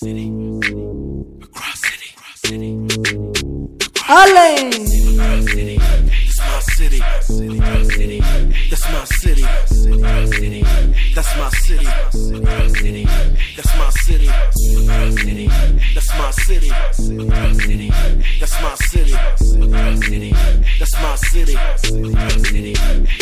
Allen. That's my city. That's my city. That's my city. That's my city. That's my city. That's my city. That's my city.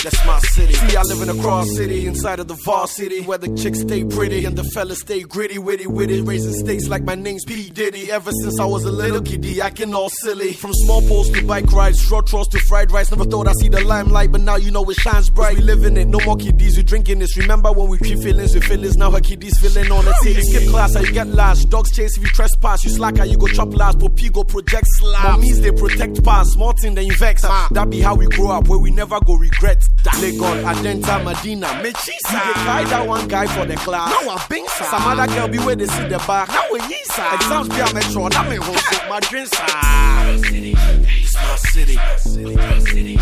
That's my city. See, I live in Accra city, inside of the varsity, where the chicks stay pretty and the fellas stay gritty, witty, witty, raising stakes like my name's P. Diddy. Ever since I was a little kiddie, acting all silly. From small poles to bike rides, short trolls to fried rice. Never thought I'd see the limelight, but now you know it shines bright. We live in it, no more kiddies, we drinking this. Remember when we treat feelings with feelings, now her kiddies feeling on the titty. Skip class, how you get last. Dogs chase if you trespass. You slack, how you go chop last. Poppy go project slab. Mommies, they protect pass. Small thing, then you vex. That be how we grow up, where we never go regret. Legon, Adenta, Madina, Mechisa. You dey cry that one guy for the class. Now I'm bing Some other girl be where they see the back. Now we yisa. Exams be a metro. That me home my dreams. It's my city. That's my city.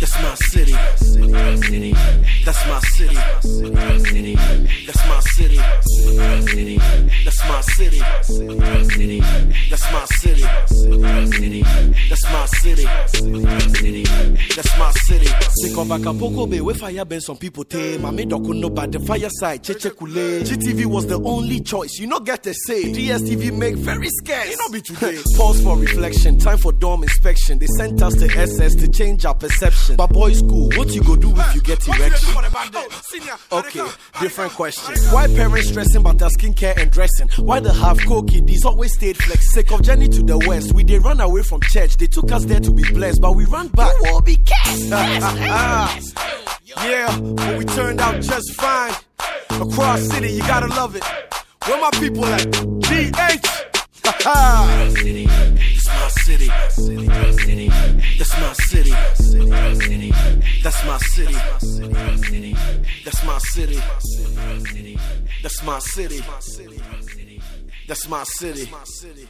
That's my city. That's my city. That's my city. That's my city. That's my city. That's my city. That's my city. Sick of Acapulco Bay, where fire burn some people take. Mami doko no bad the fireside, cheche kule. GTV was the only choice. You not get to say. DSTV make very scarce. You know be today. Pause for reflection, time for dorm inspection. They sent us to SS to change our perception. But boy school, what you go do if you get erection? Oh, okay, different question. Why parents stressing about their skincare and dressing? Why the half cookie? These always stayed flex. Sick of journey to the west. We did run away from church. They took us there to be blessed, but we ran back. You will be cast. yeah, but we turned out just fine. Accra city, you gotta love it. Where my people at? GH. That's my city. That's my city. That's my city. That's my city. That's my city. That's my city. That's my city.